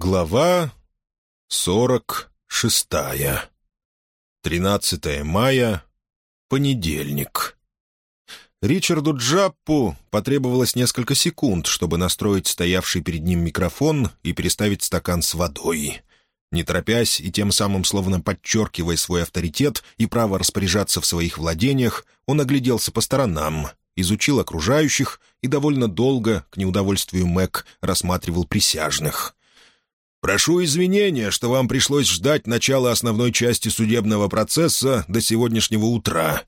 Глава сорок шестая. Тринадцатое мая. Понедельник. Ричарду Джаппу потребовалось несколько секунд, чтобы настроить стоявший перед ним микрофон и переставить стакан с водой. Не торопясь и тем самым словно подчеркивая свой авторитет и право распоряжаться в своих владениях, он огляделся по сторонам, изучил окружающих и довольно долго, к неудовольствию Мэг, рассматривал присяжных — Прошу извинения, что вам пришлось ждать начала основной части судебного процесса до сегодняшнего утра.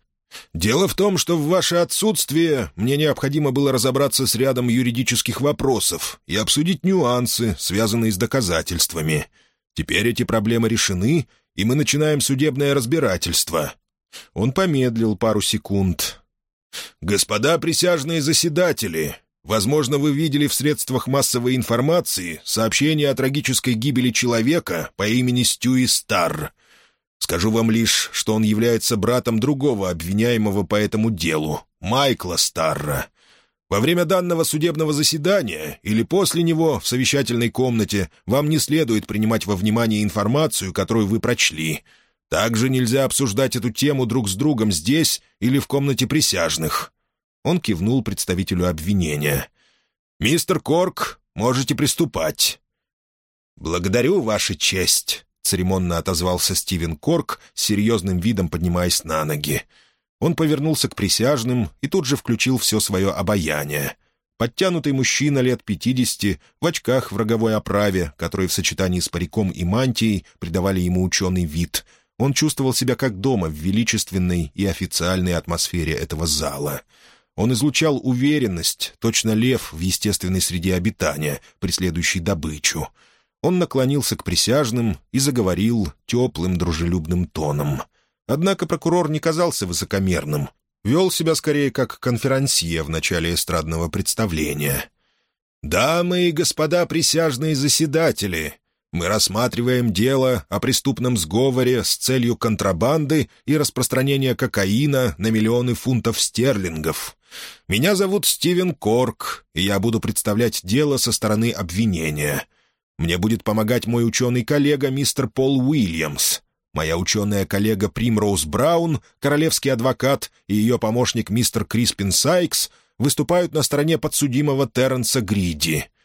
Дело в том, что в ваше отсутствие мне необходимо было разобраться с рядом юридических вопросов и обсудить нюансы, связанные с доказательствами. Теперь эти проблемы решены, и мы начинаем судебное разбирательство». Он помедлил пару секунд. «Господа присяжные заседатели, Возможно, вы видели в средствах массовой информации сообщение о трагической гибели человека по имени Стюи Стар. Скажу вам лишь, что он является братом другого обвиняемого по этому делу, Майкла Старра. Во время данного судебного заседания или после него в совещательной комнате вам не следует принимать во внимание информацию, которую вы прочли. Также нельзя обсуждать эту тему друг с другом здесь или в комнате присяжных. Он кивнул представителю обвинения. «Мистер Корк, можете приступать». «Благодарю, Ваша честь», — церемонно отозвался Стивен Корк, с серьезным видом поднимаясь на ноги. Он повернулся к присяжным и тут же включил все свое обаяние. Подтянутый мужчина лет пятидесяти, в очках в роговой оправе, которые в сочетании с париком и мантией придавали ему ученый вид. Он чувствовал себя как дома в величественной и официальной атмосфере этого зала — он излучал уверенность, точно лев в естественной среде обитания, преследующий добычу. Он наклонился к присяжным и заговорил теплым, дружелюбным тоном. Однако прокурор не казался высокомерным, вел себя скорее как конферансье в начале эстрадного представления. «Дамы и господа присяжные заседатели, мы рассматриваем дело о преступном сговоре с целью контрабанды и распространения кокаина на миллионы фунтов стерлингов. Меня зовут Стивен Корк, и я буду представлять дело со стороны обвинения. Мне будет помогать мой ученый-коллега мистер Пол Уильямс. Моя ученая коллега Примроуз Браун, королевский адвокат, и ее помощник мистер Криспин Сайкс выступают на стороне подсудимого Терренса Гриди —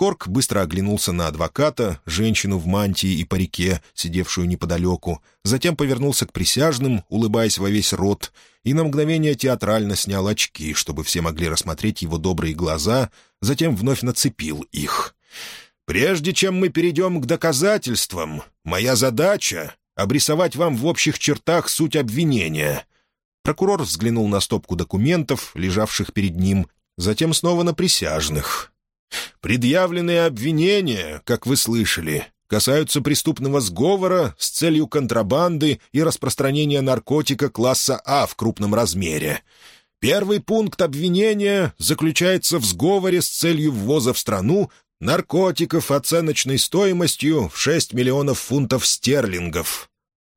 Корк быстро оглянулся на адвоката, женщину в мантии и парике, сидевшую неподалеку, затем повернулся к присяжным, улыбаясь во весь рот, и на мгновение театрально снял очки, чтобы все могли рассмотреть его добрые глаза, затем вновь нацепил их. «Прежде чем мы перейдем к доказательствам, моя задача — обрисовать вам в общих чертах суть обвинения». Прокурор взглянул на стопку документов, лежавших перед ним, затем снова на присяжных. Предъявленные обвинения, как вы слышали, касаются преступного сговора с целью контрабанды и распространения наркотика класса А в крупном размере. Первый пункт обвинения заключается в сговоре с целью ввоза в страну наркотиков оценочной стоимостью в 6 миллионов фунтов стерлингов.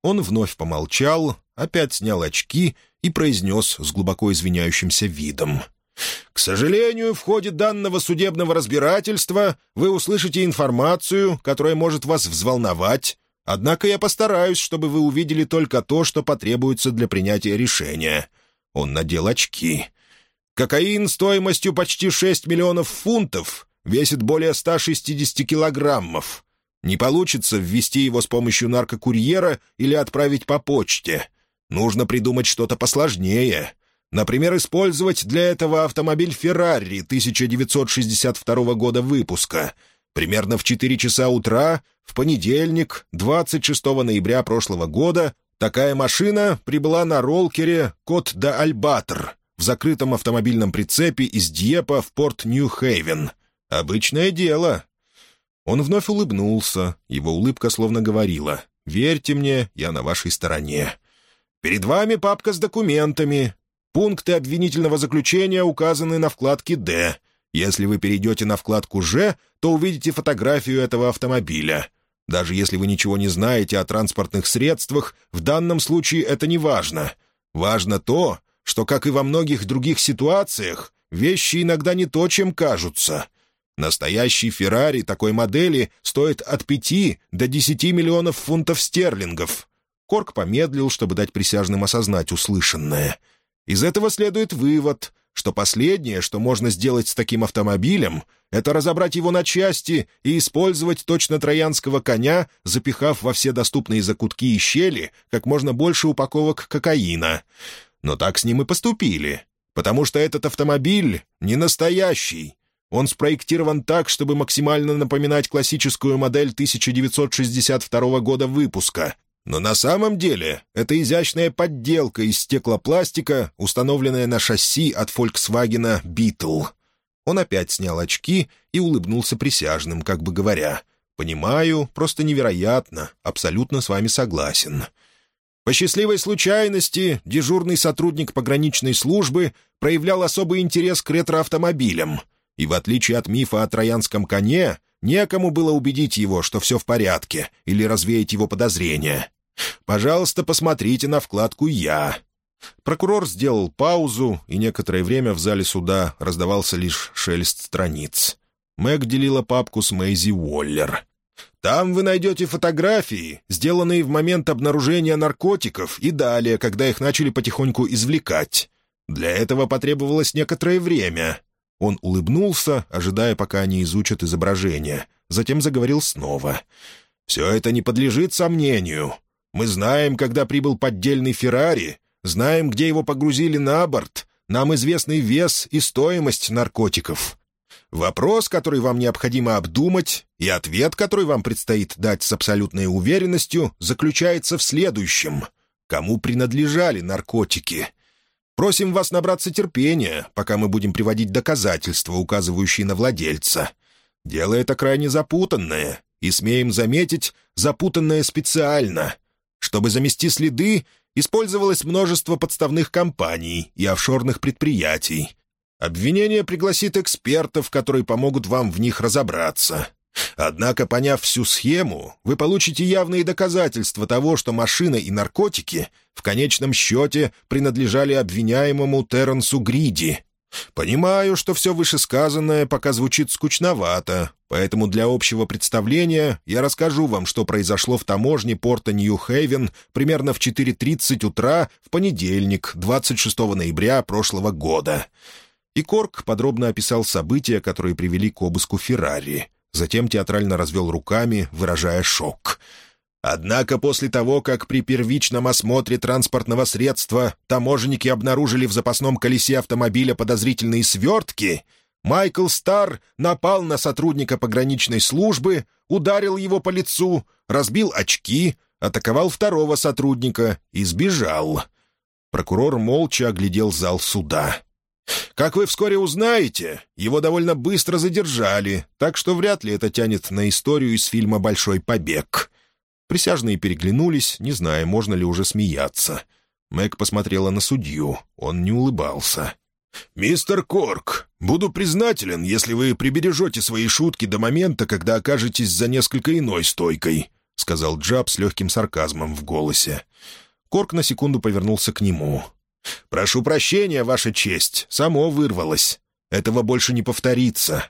Он вновь помолчал, опять снял очки и произнес с глубоко извиняющимся видом — к сожалению, в ходе данного судебного разбирательства вы услышите информацию, которая может вас взволновать, однако я постараюсь, чтобы вы увидели только то, что потребуется для принятия решения». Он надел очки. «Кокаин стоимостью почти 6 миллионов фунтов весит более 160 килограммов. Не получится ввести его с помощью наркокурьера или отправить по почте. Нужно придумать что-то посложнее». Например, использовать для этого автомобиль «Феррари» 1962 года выпуска. Примерно в 4 часа утра, в понедельник, 26 ноября прошлого года, такая машина прибыла на ролкере «Кот да Альбатр» в закрытом автомобильном прицепе из Дьепа в порт Нью-Хейвен. Обычное дело. Он вновь улыбнулся, его улыбка словно говорила «Верьте мне, я на вашей стороне». «Перед вами папка с документами. Пункты обвинительного заключения указаны на вкладке «Д». Если вы перейдете на вкладку «Ж», то увидите фотографию этого автомобиля. Даже если вы ничего не знаете о транспортных средствах, в данном случае это не важно. Важно то, что, как и во многих других ситуациях, вещи иногда не то, чем кажутся. Настоящий «Феррари» такой модели стоит от 5 до 10 миллионов фунтов стерлингов. Корк помедлил, чтобы дать присяжным осознать услышанное. Из этого следует вывод, что последнее, что можно сделать с таким автомобилем, это разобрать его на части и использовать точно троянского коня, запихав во все доступные закутки и щели как можно больше упаковок кокаина. Но так с ним и поступили, потому что этот автомобиль не настоящий, он спроектирован так, чтобы максимально напоминать классическую модель 1962 года выпуска. Но на самом деле это изящная подделка из стеклопластика, установленная на шасси от Volkswagen Beetle. Он опять снял очки и улыбнулся присяжным, как бы говоря, «Понимаю, просто невероятно, абсолютно с вами согласен». По счастливой случайности дежурный сотрудник пограничной службы проявлял особый интерес к ретроавтомобилям — и в отличие от мифа о троянском коне, некому было убедить его, что все в порядке, или развеять его подозрения. «Пожалуйста, посмотрите на вкладку «Я». Прокурор сделал паузу, и некоторое время в зале суда раздавался лишь шелест страниц. Мэг делила папку с Мэйзи Уоллер. «Там вы найдете фотографии, сделанные в момент обнаружения наркотиков и далее, когда их начали потихоньку извлекать. Для этого потребовалось некоторое время, он улыбнулся, ожидая, пока они изучат изображение. Затем заговорил снова. «Все это не подлежит сомнению. Мы знаем, когда прибыл поддельный Феррари, знаем, где его погрузили на борт, нам известный вес и стоимость наркотиков. Вопрос, который вам необходимо обдумать, и ответ, который вам предстоит дать с абсолютной уверенностью, заключается в следующем. Кому принадлежали наркотики?» Просим вас набраться терпения, пока мы будем приводить доказательства, указывающие на владельца. Дело это крайне запутанное, и, смеем заметить, запутанное специально. Чтобы замести следы, использовалось множество подставных компаний и офшорных предприятий. Обвинение пригласит экспертов, которые помогут вам в них разобраться. Однако, поняв всю схему, вы получите явные доказательства того, что машина и наркотики в конечном счете принадлежали обвиняемому Терренсу Гриди. Понимаю, что все вышесказанное пока звучит скучновато, поэтому для общего представления я расскажу вам, что произошло в таможне порта Нью-Хейвен примерно в 4.30 утра в понедельник, 26 ноября прошлого года. И Корк подробно описал события, которые привели к обыску Феррари. Затем театрально развел руками, выражая шок. Однако после того, как при первичном осмотре транспортного средства таможенники обнаружили в запасном колесе автомобиля подозрительные свертки, Майкл Стар напал на сотрудника пограничной службы, ударил его по лицу, разбил очки, атаковал второго сотрудника и сбежал. Прокурор молча оглядел зал суда. Как вы вскоре узнаете, его довольно быстро задержали, так что вряд ли это тянет на историю из фильма «Большой побег». Присяжные переглянулись, не зная, можно ли уже смеяться. Мэг посмотрела на судью, он не улыбался. «Мистер Корк, буду признателен, если вы прибережете свои шутки до момента, когда окажетесь за несколько иной стойкой», — сказал Джаб с легким сарказмом в голосе. Корк на секунду повернулся к нему. «Прошу прощения, Ваша честь, само вырвалось. Этого больше не повторится».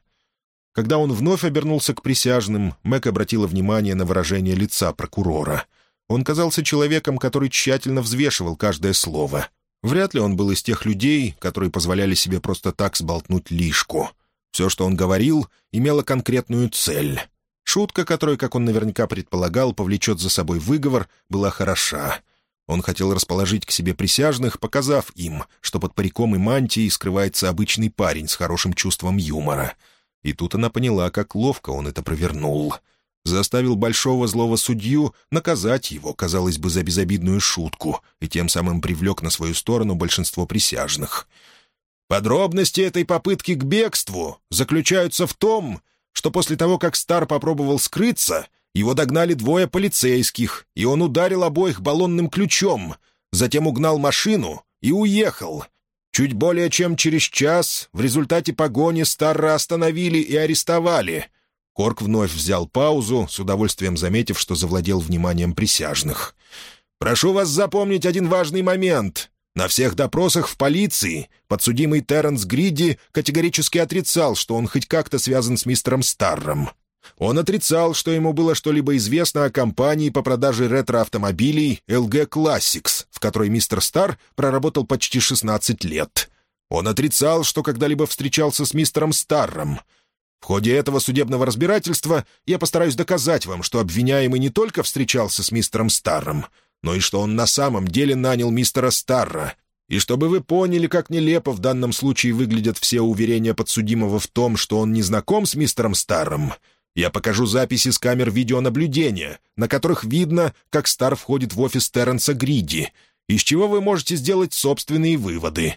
Когда он вновь обернулся к присяжным, Мэг обратила внимание на выражение лица прокурора. Он казался человеком, который тщательно взвешивал каждое слово. Вряд ли он был из тех людей, которые позволяли себе просто так сболтнуть лишку. Все, что он говорил, имело конкретную цель. Шутка, которая, как он наверняка предполагал, повлечет за собой выговор, была хороша — он хотел расположить к себе присяжных, показав им, что под париком и мантией скрывается обычный парень с хорошим чувством юмора. И тут она поняла, как ловко он это провернул. Заставил большого злого судью наказать его, казалось бы, за безобидную шутку, и тем самым привлек на свою сторону большинство присяжных. Подробности этой попытки к бегству заключаются в том, что после того, как Стар попробовал скрыться, его догнали двое полицейских, и он ударил обоих баллонным ключом, затем угнал машину и уехал. Чуть более чем через час в результате погони Старра остановили и арестовали. Корк вновь взял паузу, с удовольствием заметив, что завладел вниманием присяжных. «Прошу вас запомнить один важный момент. На всех допросах в полиции подсудимый Терренс Гриди категорически отрицал, что он хоть как-то связан с мистером Старром. Он отрицал, что ему было что-либо известно о компании по продаже ретро-автомобилей LG Classics, в которой мистер Стар проработал почти 16 лет. Он отрицал, что когда-либо встречался с мистером Старром. В ходе этого судебного разбирательства я постараюсь доказать вам, что обвиняемый не только встречался с мистером Старром, но и что он на самом деле нанял мистера Старра. И чтобы вы поняли, как нелепо в данном случае выглядят все уверения подсудимого в том, что он не знаком с мистером Старром, я покажу записи с камер видеонаблюдения, на которых видно, как Стар входит в офис Терренса Гриди, из чего вы можете сделать собственные выводы.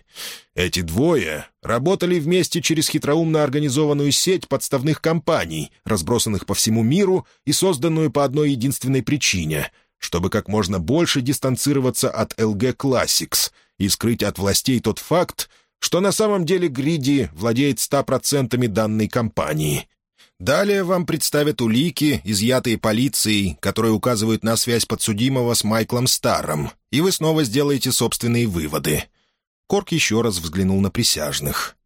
Эти двое работали вместе через хитроумно организованную сеть подставных компаний, разбросанных по всему миру и созданную по одной единственной причине — чтобы как можно больше дистанцироваться от LG Classics и скрыть от властей тот факт, что на самом деле Гриди владеет 100% данной компании. Далее вам представят улики, изъятые полицией, которые указывают на связь подсудимого с Майклом Старом, и вы снова сделаете собственные выводы. Корк еще раз взглянул на присяжных.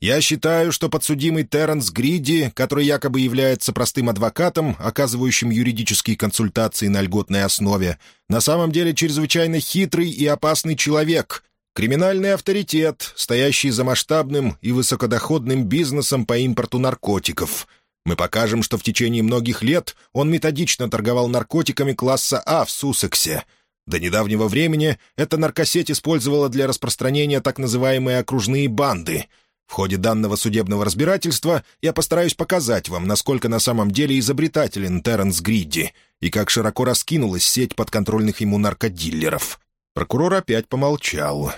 Я считаю, что подсудимый Терренс Гриди, который якобы является простым адвокатом, оказывающим юридические консультации на льготной основе, на самом деле чрезвычайно хитрый и опасный человек, криминальный авторитет, стоящий за масштабным и высокодоходным бизнесом по импорту наркотиков. Мы покажем, что в течение многих лет он методично торговал наркотиками класса А в Суссексе. До недавнего времени эта наркосеть использовала для распространения так называемые окружные банды — в ходе данного судебного разбирательства я постараюсь показать вам, насколько на самом деле изобретателен Терренс Гридди и как широко раскинулась сеть подконтрольных ему наркодиллеров. Прокурор опять помолчал.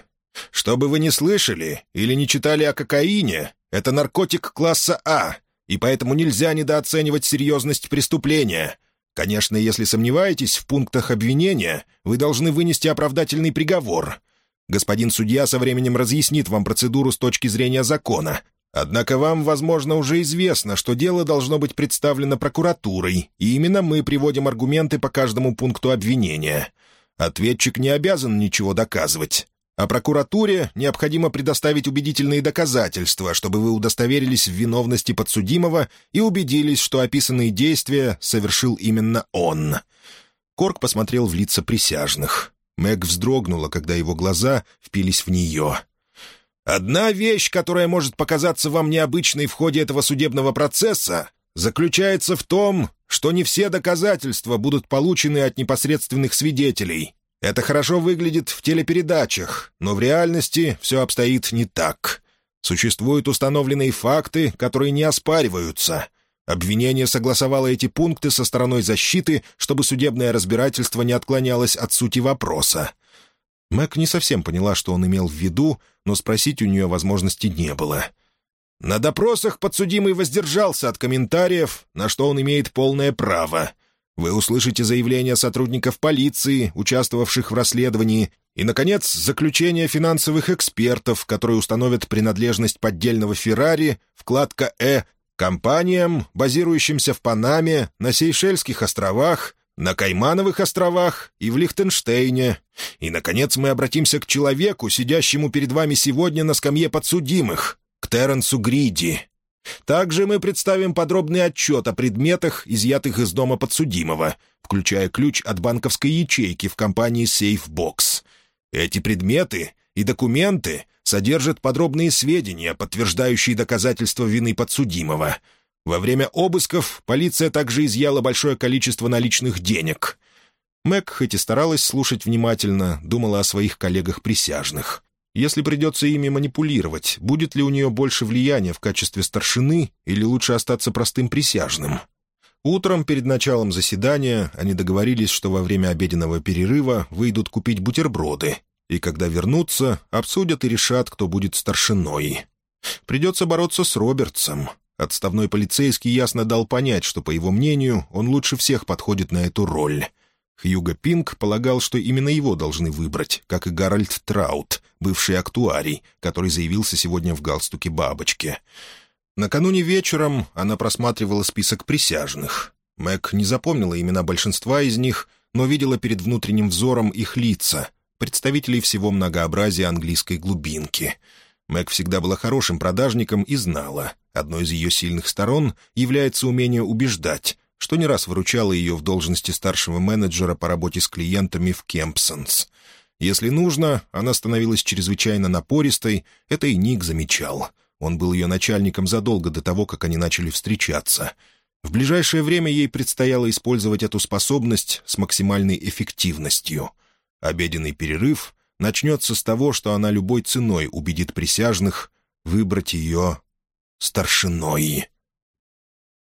«Что бы вы ни слышали или не читали о кокаине, это наркотик класса А, и поэтому нельзя недооценивать серьезность преступления. Конечно, если сомневаетесь в пунктах обвинения, вы должны вынести оправдательный приговор. Господин судья со временем разъяснит вам процедуру с точки зрения закона. Однако вам, возможно, уже известно, что дело должно быть представлено прокуратурой, и именно мы приводим аргументы по каждому пункту обвинения. Ответчик не обязан ничего доказывать. А прокуратуре необходимо предоставить убедительные доказательства, чтобы вы удостоверились в виновности подсудимого и убедились, что описанные действия совершил именно он. Корк посмотрел в лица присяжных. Мэг вздрогнула, когда его глаза впились в нее. «Одна вещь, которая может показаться вам необычной в ходе этого судебного процесса, заключается в том, что не все доказательства будут получены от непосредственных свидетелей. Это хорошо выглядит в телепередачах, но в реальности все обстоит не так. Существуют установленные факты, которые не оспариваются. Обвинение согласовало эти пункты со стороной защиты, чтобы судебное разбирательство не отклонялось от сути вопроса. Мэг не совсем поняла, что он имел в виду, но спросить у нее возможности не было. На допросах подсудимый воздержался от комментариев, на что он имеет полное право. Вы услышите заявления сотрудников полиции, участвовавших в расследовании, и, наконец, заключение финансовых экспертов, которые установят принадлежность поддельного «Феррари», вкладка «Э» компаниям, базирующимся в Панаме, на Сейшельских островах, на Каймановых островах и в Лихтенштейне. И, наконец, мы обратимся к человеку, сидящему перед вами сегодня на скамье подсудимых, к Терренсу Гриди. Также мы представим подробный отчет о предметах, изъятых из дома подсудимого, включая ключ от банковской ячейки в компании «Сейфбокс». Эти предметы и документы содержит подробные сведения, подтверждающие доказательства вины подсудимого. Во время обысков полиция также изъяла большое количество наличных денег. Мэг, хоть и старалась слушать внимательно, думала о своих коллегах-присяжных. Если придется ими манипулировать, будет ли у нее больше влияния в качестве старшины или лучше остаться простым присяжным? Утром перед началом заседания они договорились, что во время обеденного перерыва выйдут купить бутерброды, и когда вернутся, обсудят и решат, кто будет старшиной. Придется бороться с Робертсом. Отставной полицейский ясно дал понять, что, по его мнению, он лучше всех подходит на эту роль. Хьюго Пинг полагал, что именно его должны выбрать, как и Гарольд Траут, бывший актуарий, который заявился сегодня в галстуке бабочки. Накануне вечером она просматривала список присяжных. Мэг не запомнила имена большинства из них, но видела перед внутренним взором их лица, представителей всего многообразия английской глубинки. Мэг всегда была хорошим продажником и знала, одной из ее сильных сторон является умение убеждать, что не раз выручало ее в должности старшего менеджера по работе с клиентами в Кемпсонс. Если нужно, она становилась чрезвычайно напористой, это и Ник замечал. Он был ее начальником задолго до того, как они начали встречаться. В ближайшее время ей предстояло использовать эту способность с максимальной эффективностью. Обеденный перерыв начнется с того, что она любой ценой убедит присяжных выбрать ее старшиной.